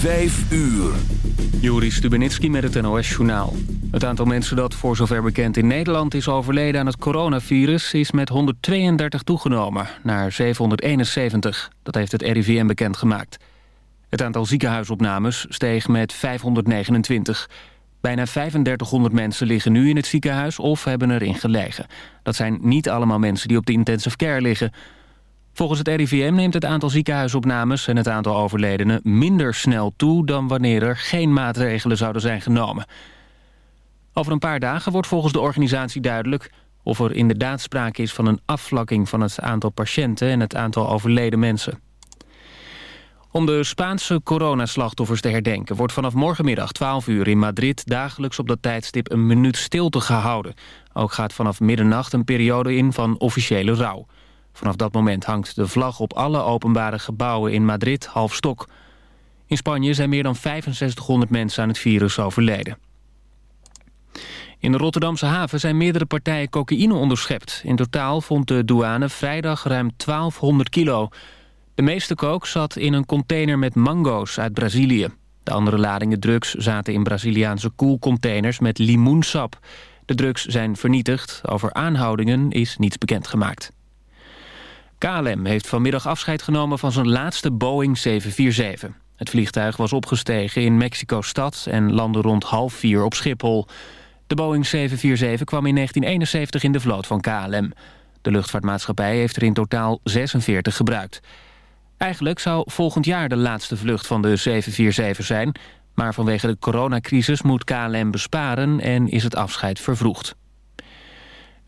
Vijf uur. Juri Stubenitski met het NOS-journaal. Het aantal mensen dat voor zover bekend in Nederland is overleden aan het coronavirus... is met 132 toegenomen, naar 771. Dat heeft het RIVM bekendgemaakt. Het aantal ziekenhuisopnames steeg met 529. Bijna 3500 mensen liggen nu in het ziekenhuis of hebben erin gelegen. Dat zijn niet allemaal mensen die op de intensive care liggen... Volgens het RIVM neemt het aantal ziekenhuisopnames en het aantal overledenen minder snel toe dan wanneer er geen maatregelen zouden zijn genomen. Over een paar dagen wordt volgens de organisatie duidelijk of er inderdaad sprake is van een afvlakking van het aantal patiënten en het aantal overleden mensen. Om de Spaanse coronaslachtoffers te herdenken... wordt vanaf morgenmiddag 12 uur in Madrid dagelijks op dat tijdstip een minuut stilte gehouden. Ook gaat vanaf middernacht een periode in van officiële rouw. Vanaf dat moment hangt de vlag op alle openbare gebouwen in Madrid half stok. In Spanje zijn meer dan 6500 mensen aan het virus overleden. In de Rotterdamse haven zijn meerdere partijen cocaïne onderschept. In totaal vond de douane vrijdag ruim 1200 kilo. De meeste kook zat in een container met mango's uit Brazilië. De andere ladingen drugs zaten in Braziliaanse koelcontainers met limoensap. De drugs zijn vernietigd. Over aanhoudingen is niets bekendgemaakt. KLM heeft vanmiddag afscheid genomen van zijn laatste Boeing 747. Het vliegtuig was opgestegen in Mexico-stad en landde rond half vier op Schiphol. De Boeing 747 kwam in 1971 in de vloot van KLM. De luchtvaartmaatschappij heeft er in totaal 46 gebruikt. Eigenlijk zou volgend jaar de laatste vlucht van de 747 zijn... maar vanwege de coronacrisis moet KLM besparen en is het afscheid vervroegd.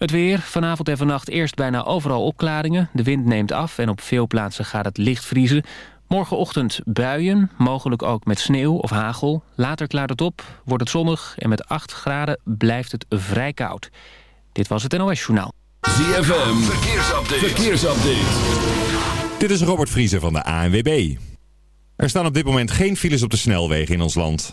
Het weer, vanavond en vannacht eerst bijna overal opklaringen. De wind neemt af en op veel plaatsen gaat het licht vriezen. Morgenochtend buien, mogelijk ook met sneeuw of hagel. Later klaart het op, wordt het zonnig en met 8 graden blijft het vrij koud. Dit was het NOS Journaal. ZFM, verkeersupdate. verkeersupdate. Dit is Robert Vriezer van de ANWB. Er staan op dit moment geen files op de snelwegen in ons land.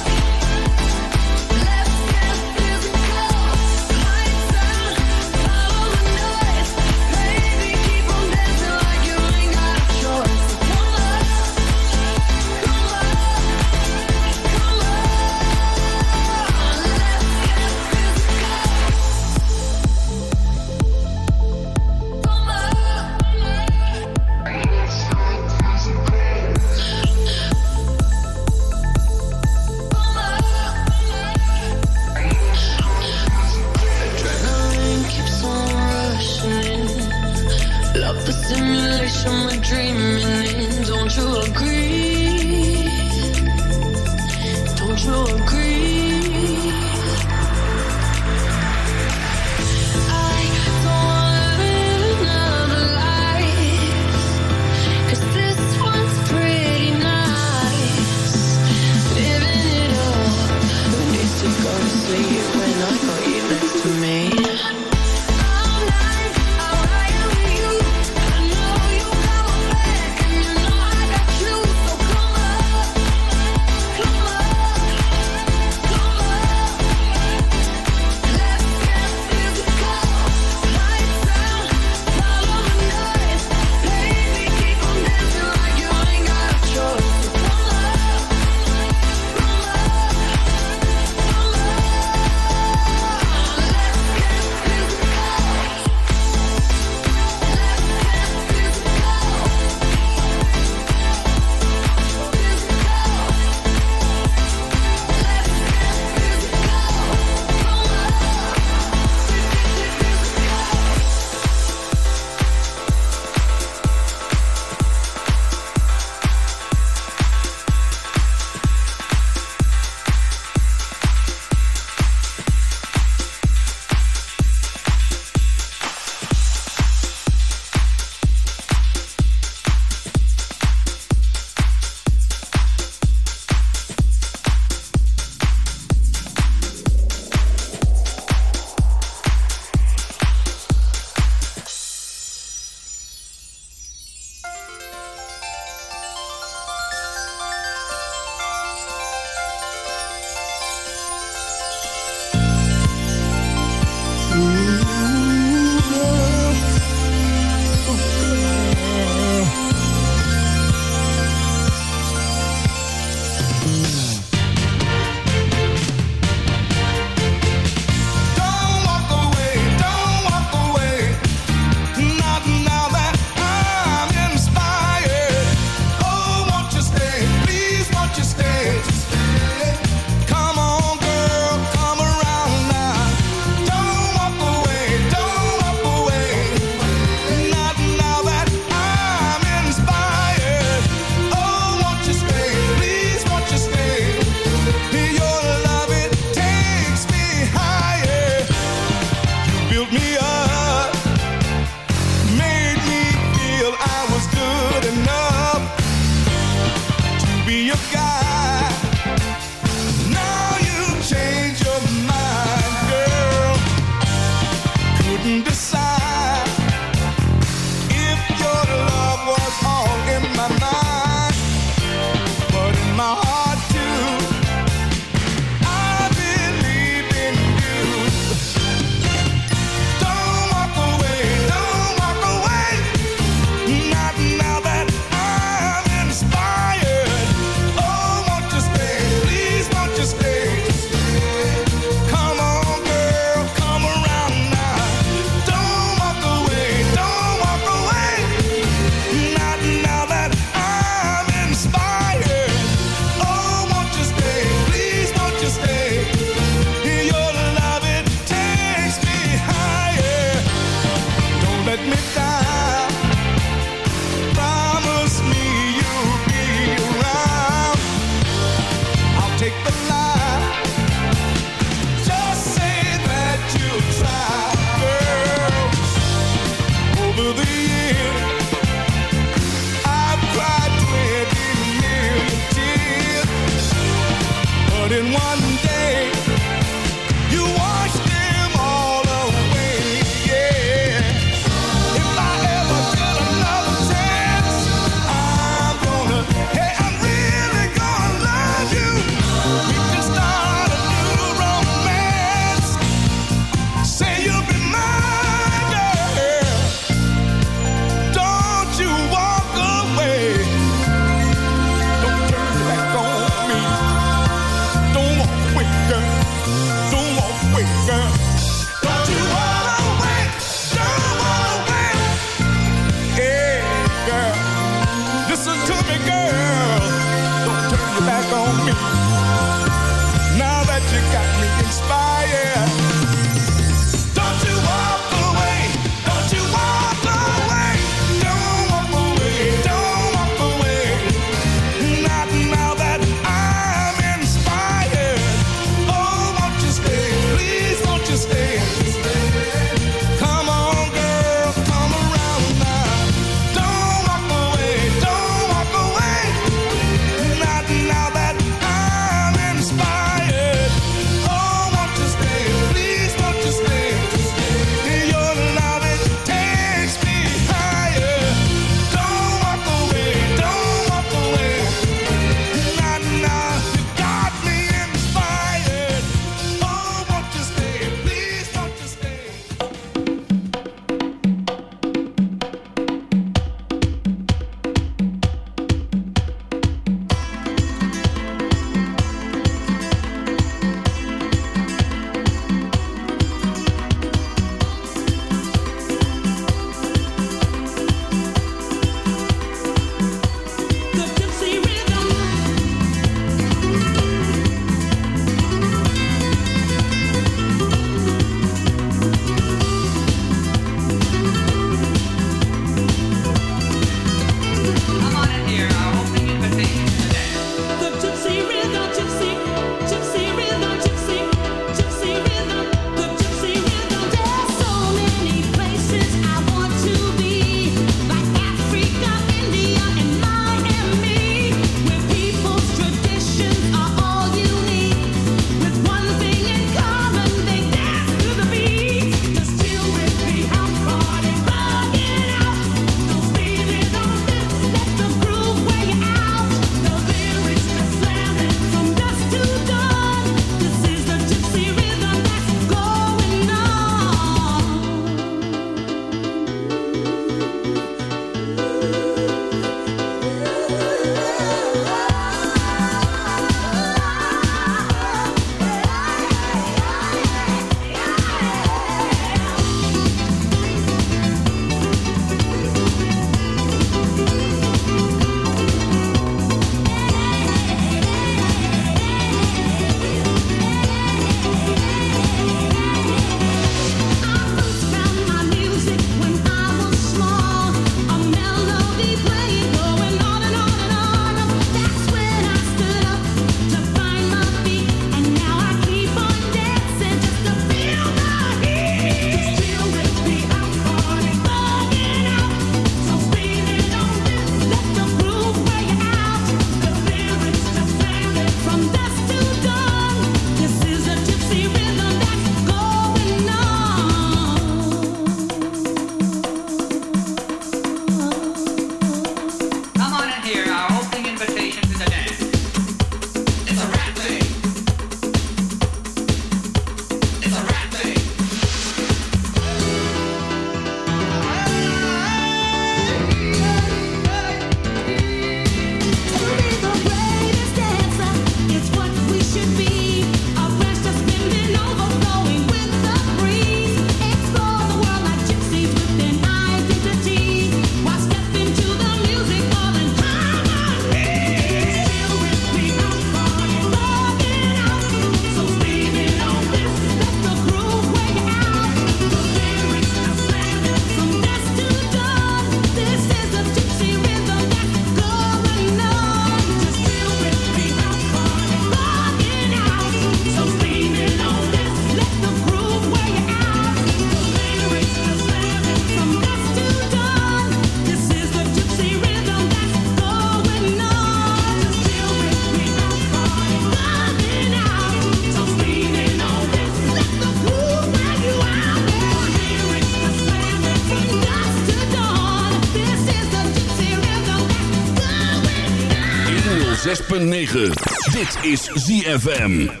106.9. Dit is ZFM.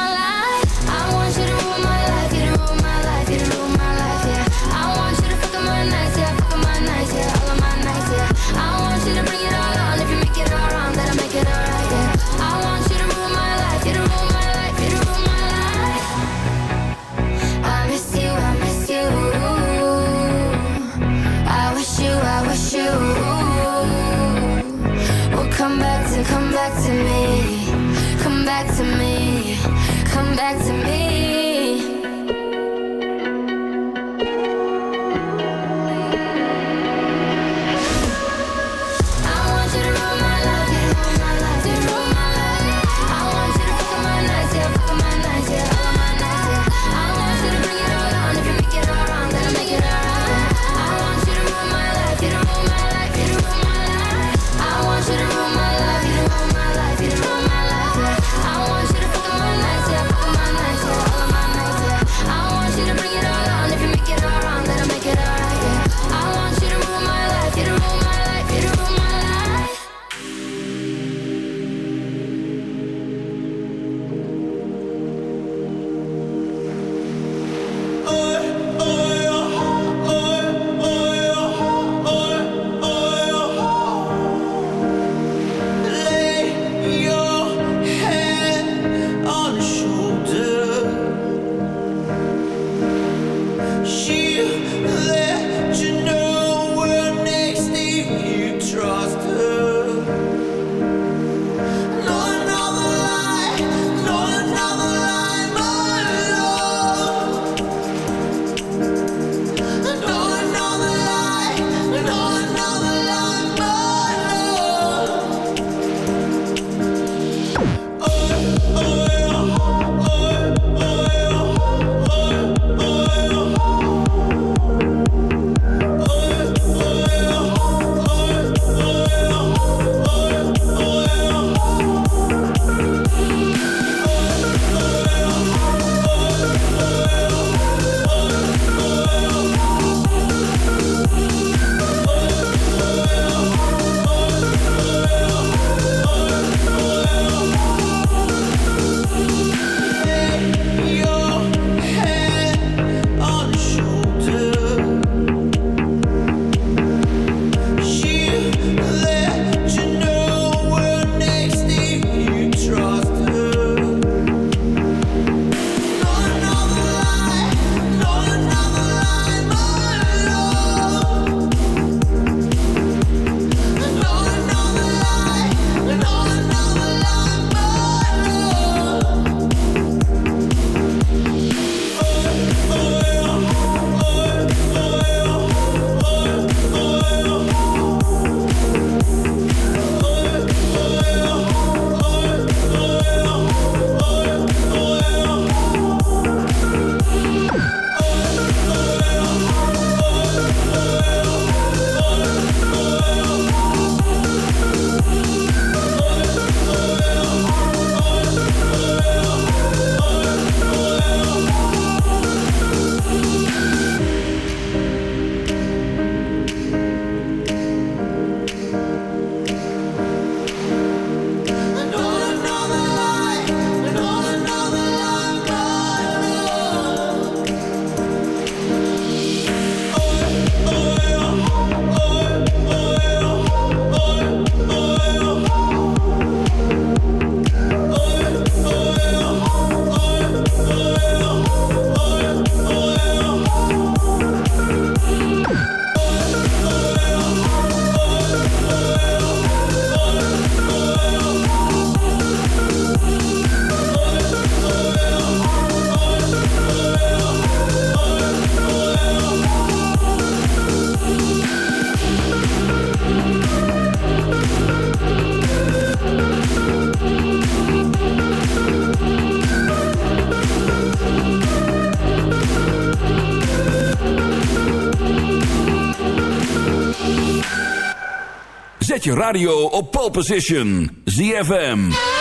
back to me. Zet je radio op pole position. ZFM.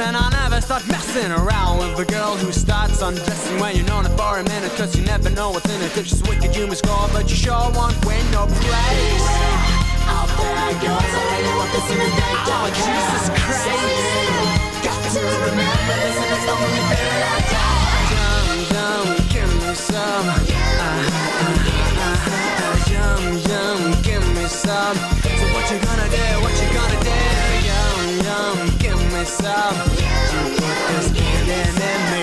And I never start messing around with a girl who starts undressing when you're known it for a minute. Cause you never know what's in it. If she's wicked, you must go, but you sure won't win no praise. Out there, girls, I really want this in. Oh, Jesus Christ. Yum, yum, give me some. Uh, uh, uh, yum, yum, give me some. So what you gonna do? What you gonna myself. You put this feeling in me.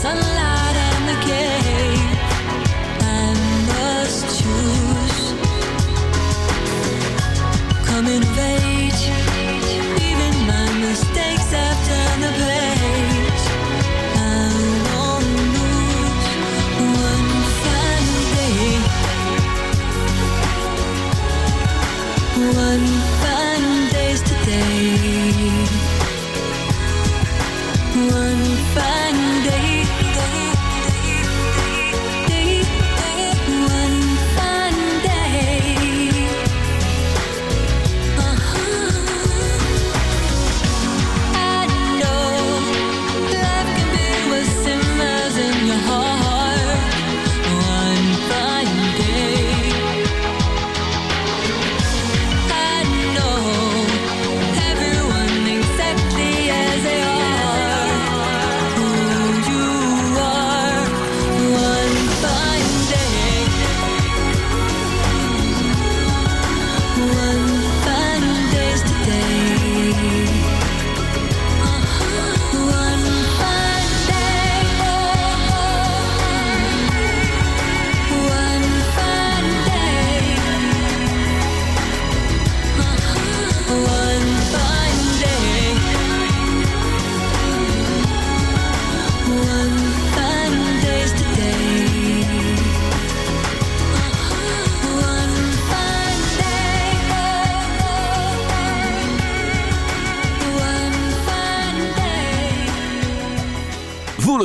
sunlight.